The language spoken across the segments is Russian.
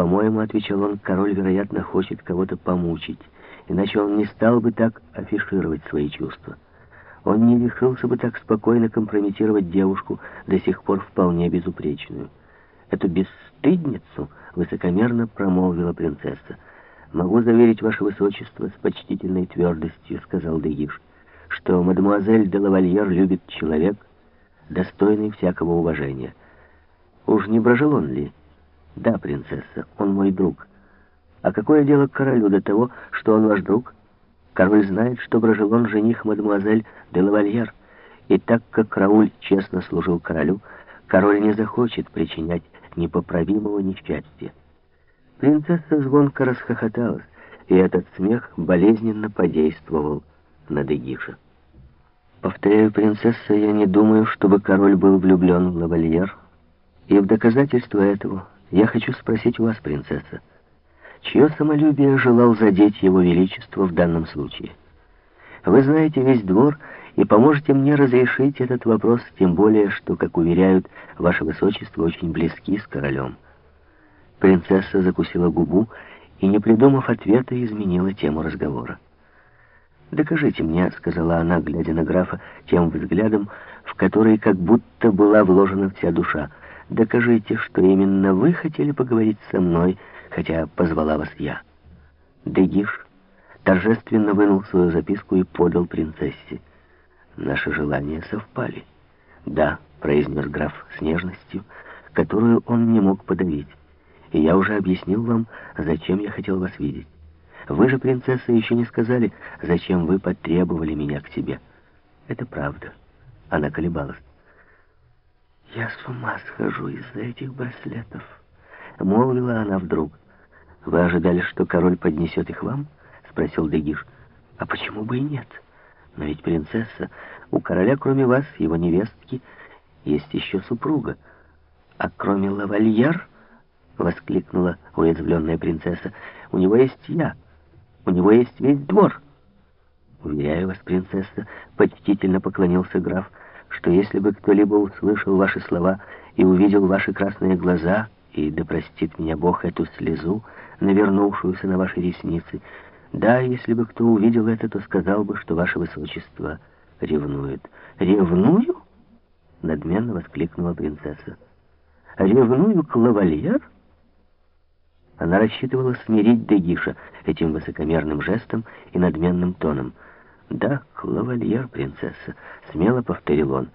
«По-моему, — отвечал он, — король, вероятно, хочет кого-то помучить, иначе он не стал бы так афишировать свои чувства. Он не решился бы так спокойно компрометировать девушку, до сих пор вполне безупречную. Эту бесстыдницу высокомерно промолвила принцесса. «Могу заверить, ваше высочество, с почтительной твердостью, — сказал Дегиш, — что мадемуазель де лавальер любит человек, достойный всякого уважения. Уж не брожелон ли?» «Да, принцесса, он мой друг. А какое дело к королю до того, что он ваш друг? Король знает, что Брожелон жених мадемуазель де лавальер, и так как Рауль честно служил королю, король не захочет причинять непоправимого несчастья». Принцесса звонко расхохоталась, и этот смех болезненно подействовал на Дегиша. «Повторяю, принцесса, я не думаю, чтобы король был влюблен в лавальер, и в доказательство этого я хочу спросить у вас, принцесса, чье самолюбие желал задеть его величество в данном случае? Вы знаете весь двор и поможете мне разрешить этот вопрос, тем более, что, как уверяют, ваше высочество очень близки с королем. Принцесса закусила губу и, не придумав ответа, изменила тему разговора. «Докажите мне», — сказала она, глядя на графа тем взглядом, в который как будто была вложена вся душа, — Докажите, что именно вы хотели поговорить со мной, хотя позвала вас я. Дегиш торжественно вынул свою записку и подал принцессе. Наши желания совпали. «Да», — произнес граф с нежностью, которую он не мог подавить. «И я уже объяснил вам, зачем я хотел вас видеть. Вы же, принцесса, еще не сказали, зачем вы потребовали меня к себе». «Это правда». Она колебалась. «Я с ума схожу из-за этих браслетов», — молвила она вдруг. «Вы ожидали, что король поднесет их вам?» — спросил Дегиш. «А почему бы и нет? Но ведь, принцесса, у короля, кроме вас, его невестки, есть еще супруга. А кроме лавальяр, — воскликнула уязвленная принцесса, — у него есть я, у него есть весь двор». «Уверяю вас, принцесса», — почтительно поклонился граф, — что если бы кто-либо услышал ваши слова и увидел ваши красные глаза, и да простит меня Бог эту слезу, навернувшуюся на ваши ресницы, да, если бы кто увидел это, то сказал бы, что ваше высочество ревнует. «Ревную?» — надменно воскликнула принцесса. «Ревную к лавальер?» Она рассчитывала смирить Дегиша этим высокомерным жестом и надменным тоном — «Да, лавальер, принцесса», — смело повторил он.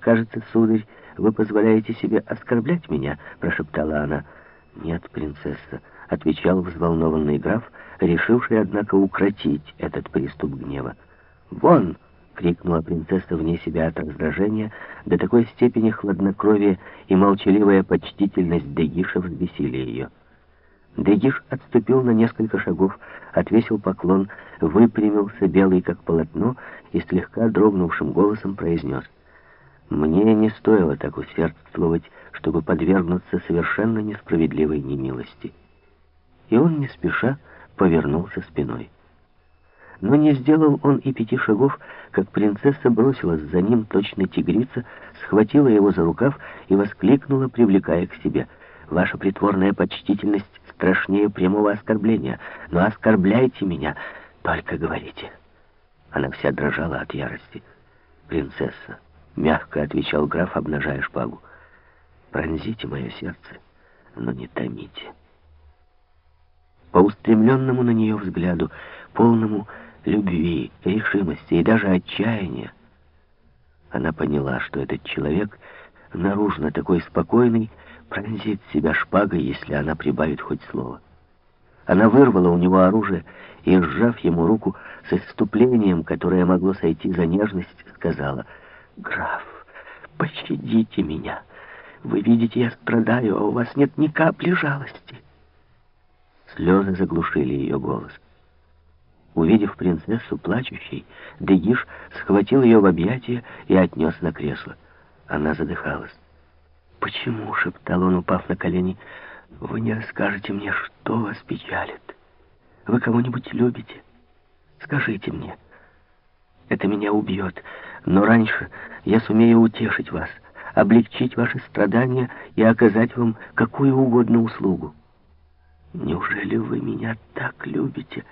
«Кажется, сударь, вы позволяете себе оскорблять меня», — прошептала она. «Нет, принцесса», — отвечал взволнованный граф, решивший, однако, укротить этот приступ гнева. «Вон!» — крикнула принцесса вне себя от раздражения, до такой степени хладнокровие и молчаливая почтительность Дегиша взбесили ее. Дегиш отступил на несколько шагов, отвесил поклон, выпрямился белый как полотно и слегка дрогнувшим голосом произнес. «Мне не стоило так усердствовать, чтобы подвергнуться совершенно несправедливой немилости». И он не спеша повернулся спиной. Но не сделал он и пяти шагов, как принцесса бросилась за ним, точно тигрица, схватила его за рукав и воскликнула, привлекая к себе. «Ваша притворная почтительность страшнее прямого оскорбления. Но оскорбляйте меня, только говорите». Она вся дрожала от ярости. «Принцесса», — мягко отвечал граф, обнажая шпагу, — «пронзите мое сердце, но не томите». По устремленному на нее взгляду, полному любви, решимости и даже отчаяния, она поняла, что этот человек наружно такой спокойный, пронзит себя шпагой, если она прибавит хоть слово. Она вырвала у него оружие и, сжав ему руку с исступлением, которое могло сойти за нежность, сказала, «Граф, пощадите меня. Вы видите, я страдаю, а у вас нет ни капли жалости». Слезы заглушили ее голос. Увидев принцессу плачущей, Дегиш схватил ее в объятия и отнес на кресло. Она задыхалась. «Почему?» — шептал он, упав на колени. «Вы не расскажете мне, что вас печалит? Вы кого-нибудь любите? Скажите мне. Это меня убьет, но раньше я сумею утешить вас, облегчить ваши страдания и оказать вам какую угодно услугу». «Неужели вы меня так любите?»